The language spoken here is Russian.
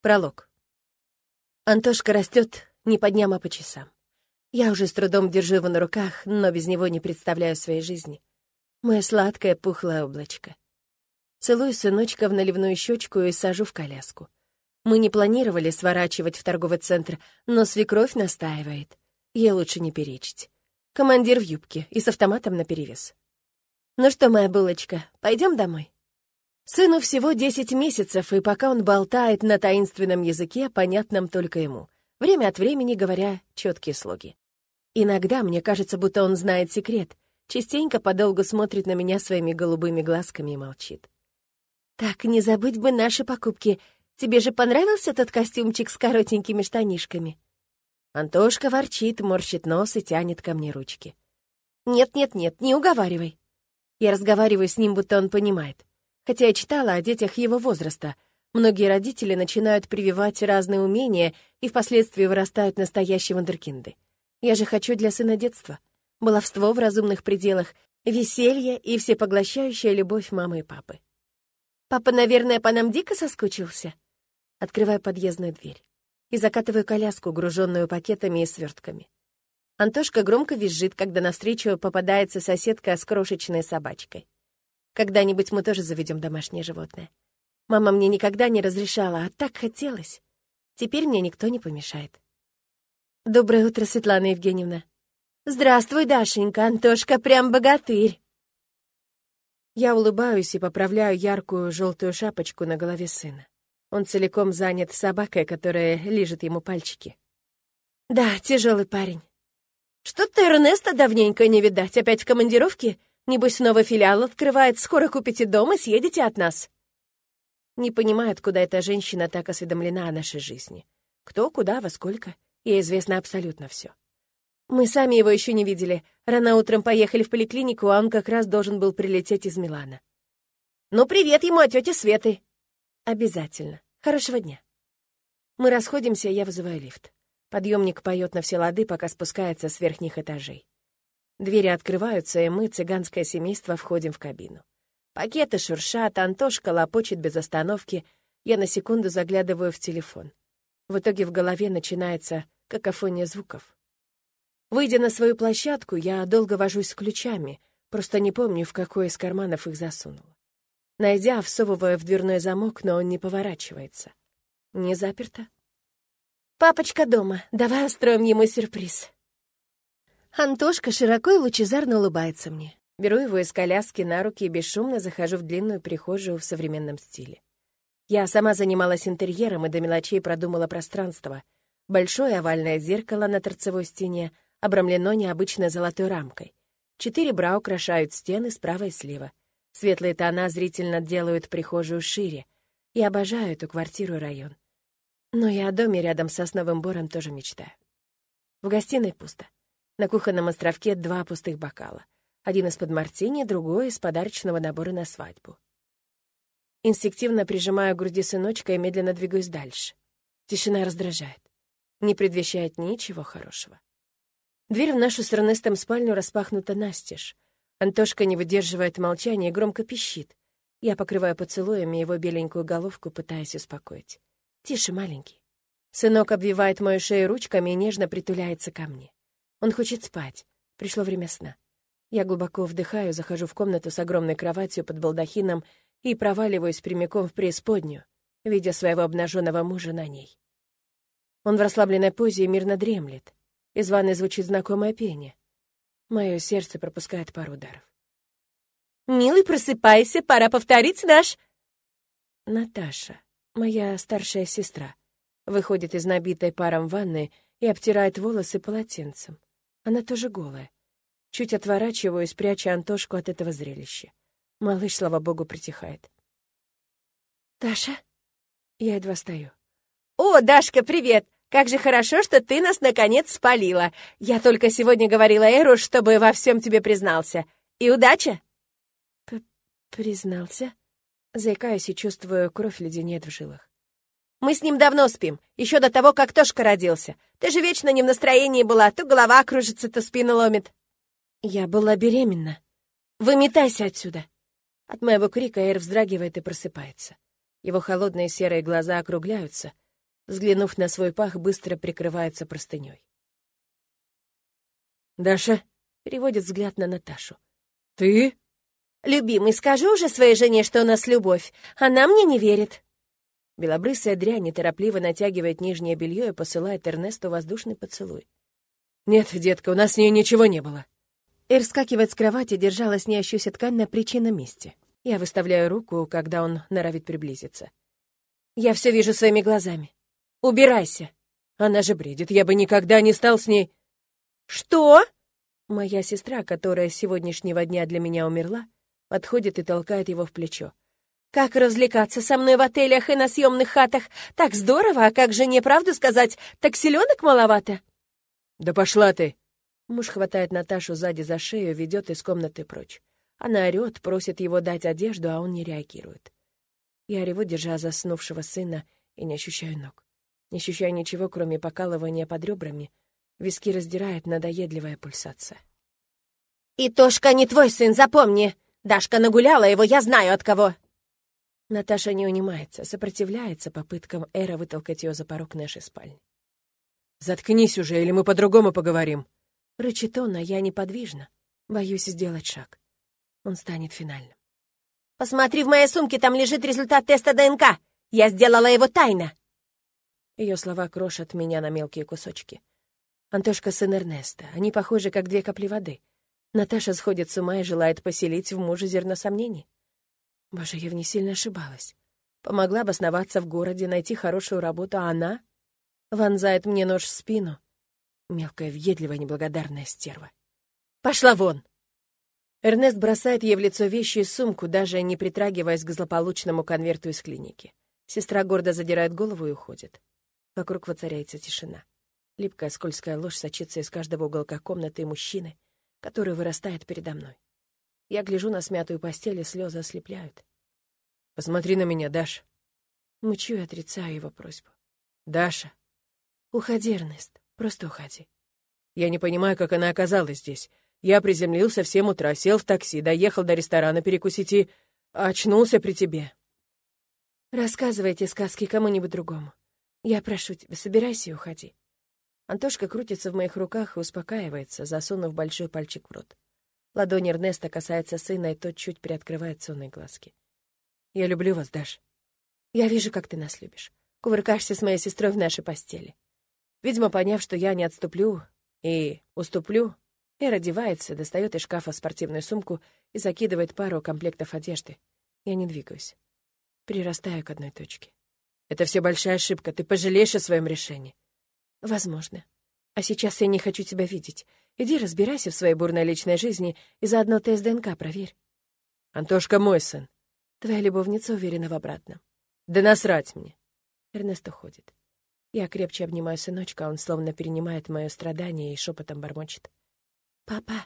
Пролог. Антошка растет не по дням, а по часам. Я уже с трудом держу его на руках, но без него не представляю своей жизни. Мое сладкое пухлое облачко. Целую сыночка в наливную щечку и сажу в коляску. Мы не планировали сворачивать в торговый центр, но свекровь настаивает. Ей лучше не перечить. Командир в юбке и с автоматом наперевес. «Ну что, моя булочка, пойдем домой?» Сыну всего 10 месяцев, и пока он болтает на таинственном языке, понятном только ему, время от времени говоря четкие слоги. Иногда мне кажется, будто он знает секрет, частенько подолгу смотрит на меня своими голубыми глазками и молчит. «Так, не забыть бы наши покупки. Тебе же понравился тот костюмчик с коротенькими штанишками?» Антошка ворчит, морщит нос и тянет ко мне ручки. «Нет-нет-нет, не уговаривай». Я разговариваю с ним, будто он понимает. Хотя я читала о детях его возраста. Многие родители начинают прививать разные умения и впоследствии вырастают настоящие вундеркинды. Я же хочу для сына детства. Баловство в разумных пределах, веселье и всепоглощающая любовь мамы и папы. Папа, наверное, по нам дико соскучился? Открываю подъездную дверь и закатываю коляску, груженную пакетами и свертками. Антошка громко визжит, когда навстречу попадается соседка с крошечной собачкой. Когда-нибудь мы тоже заведем домашнее животное. Мама мне никогда не разрешала, а так хотелось. Теперь мне никто не помешает. Доброе утро, Светлана Евгеньевна. Здравствуй, Дашенька, Антошка прям богатырь. Я улыбаюсь и поправляю яркую желтую шапочку на голове сына. Он целиком занят собакой, которая лижет ему пальчики. Да, тяжелый парень. Что-то Эрнеста давненько не видать, опять в командировке? Небось, новый филиал открывает, скоро купите дом и съедете от нас. Не понимаю, откуда эта женщина так осведомлена о нашей жизни. Кто, куда, во сколько. Ей известно абсолютно все. Мы сами его еще не видели. Рано утром поехали в поликлинику, а он как раз должен был прилететь из Милана. Ну, привет ему от тети Светы. Обязательно. Хорошего дня. Мы расходимся, я вызываю лифт. Подъемник поет на все лады, пока спускается с верхних этажей. Двери открываются, и мы, цыганское семейство, входим в кабину. Пакеты шуршат, Антошка лопочет без остановки. Я на секунду заглядываю в телефон. В итоге в голове начинается какофония звуков. Выйдя на свою площадку, я долго вожусь с ключами, просто не помню, в какой из карманов их засунула. Найдя, всовывая в дверной замок, но он не поворачивается. Не заперто? «Папочка дома, давай устроим ему сюрприз». Антошка широко и лучезарно улыбается мне. Беру его из коляски на руки и бесшумно захожу в длинную прихожую в современном стиле. Я сама занималась интерьером и до мелочей продумала пространство. Большое овальное зеркало на торцевой стене обрамлено необычной золотой рамкой. Четыре бра украшают стены справа и слева. Светлые тона зрительно делают прихожую шире. Я обожаю эту квартиру и район. Но и о доме рядом с сосновым бором тоже мечтаю. В гостиной пусто. На кухонном островке два пустых бокала. Один из-под мартини, другой из подарочного набора на свадьбу. Инстинктивно прижимаю к груди сыночка и медленно двигаюсь дальше. Тишина раздражает. Не предвещает ничего хорошего. Дверь в нашу с Эрнестом спальню распахнута настежь. Антошка не выдерживает молчания и громко пищит. Я покрываю поцелуями его беленькую головку, пытаясь успокоить. «Тише, маленький». Сынок обвивает мою шею ручками и нежно притуляется ко мне. Он хочет спать. Пришло время сна. Я глубоко вдыхаю, захожу в комнату с огромной кроватью под балдахином и проваливаюсь прямиком в преисподнюю, видя своего обнаженного мужа на ней. Он в расслабленной позе и мирно дремлет. Из ванной звучит знакомое пение. Мое сердце пропускает пару ударов. «Милый, просыпайся, пора повторить наш...» Наташа, моя старшая сестра, выходит из набитой паром ванны и обтирает волосы полотенцем. Она тоже голая. Чуть отворачиваюсь, пряча Антошку от этого зрелища. Малыш, слава богу, притихает. «Таша?» Я едва стою. «О, Дашка, привет! Как же хорошо, что ты нас, наконец, спалила. Я только сегодня говорила Эру, чтобы во всем тебе признался. И удача!» П «Признался?» Заикаюсь и чувствую, кровь леденеет в жилах. Мы с ним давно спим, еще до того, как Тошка родился. Ты же вечно не в настроении была, то голова кружится, то спину ломит». «Я была беременна. Выметайся отсюда!» От моего крика Эр вздрагивает и просыпается. Его холодные серые глаза округляются, Взглянув на свой пах, быстро прикрывается простыней. «Даша?» — переводит взгляд на Наташу. «Ты?» «Любимый, скажи уже своей жене, что у нас любовь. Она мне не верит». Белобрысая дрянь неторопливо натягивает нижнее белье и посылает Эрнесту воздушный поцелуй. «Нет, детка, у нас с ней ничего не было». Эр скакивает с кровати, держа лоснящуюся ткань на причинном месте. Я выставляю руку, когда он норовит приблизиться. Я все вижу своими глазами. Убирайся. Она же бредит, я бы никогда не стал с ней... Что? Моя сестра, которая с сегодняшнего дня для меня умерла, подходит и толкает его в плечо. Как развлекаться со мной в отелях и на съемных хатах? Так здорово, а как же не правду сказать, так селенок маловато? Да пошла ты! Муж хватает Наташу сзади за шею, ведет из комнаты прочь. Она орёт, просит его дать одежду, а он не реагирует. Я реву, держа заснувшего сына, и не ощущаю ног. Не ощущаю ничего, кроме покалывания под ребрами. Виски раздирает надоедливая пульсация. «И Тошка не твой сын, запомни! Дашка нагуляла его, я знаю от кого!» Наташа не унимается, сопротивляется попыткам Эра вытолкать ее за порог нашей спальни. «Заткнись уже, или мы по-другому поговорим!» Рычит он, а я неподвижна. Боюсь сделать шаг. Он станет финальным. «Посмотри, в моей сумке там лежит результат теста ДНК! Я сделала его тайно!» Ее слова крошат меня на мелкие кусочки. Антошка сын Эрнеста. Они похожи, как две капли воды. Наташа сходит с ума и желает поселить в муже зерно сомнений. Боже, я в ней сильно ошибалась. Помогла обосноваться в городе, найти хорошую работу, а она вонзает мне нож в спину. Мелкая, въедливая, неблагодарная стерва. «Пошла вон!» Эрнест бросает ей в лицо вещи и сумку, даже не притрагиваясь к злополучному конверту из клиники. Сестра гордо задирает голову и уходит. Вокруг воцаряется тишина. Липкая скользкая ложь сочится из каждого уголка комнаты и мужчины, который вырастает передо мной. Я гляжу на смятую постель, и слезы ослепляют. «Посмотри на меня, Даша». Мучу и отрицаю его просьбу. «Даша». «Уходи, Эрнест, просто уходи». Я не понимаю, как она оказалась здесь. Я приземлился в семь утра, сел в такси, доехал до ресторана перекусить и... очнулся при тебе. Рассказывайте сказки кому-нибудь другому. Я прошу тебя, собирайся и уходи. Антошка крутится в моих руках и успокаивается, засунув большой пальчик в рот. Ладонь Эрнеста касается сына, и тот чуть приоткрывает сонные глазки. «Я люблю вас, Даш». «Я вижу, как ты нас любишь. Кувыркаешься с моей сестрой в нашей постели». Видимо, поняв, что я не отступлю и уступлю, Эра одевается, достает из шкафа спортивную сумку и закидывает пару комплектов одежды. Я не двигаюсь. Прирастаю к одной точке. «Это все большая ошибка. Ты пожалеешь о своем решении». «Возможно. А сейчас я не хочу тебя видеть. Иди разбирайся в своей бурной личной жизни и заодно тест ДНК проверь. Антошка мой сын. Твоя любовница уверена в обратном. Да насрать мне. Эрнест уходит. Я крепче обнимаю сыночка, он словно перенимает мое страдание и шепотом бормочет. «Папа!»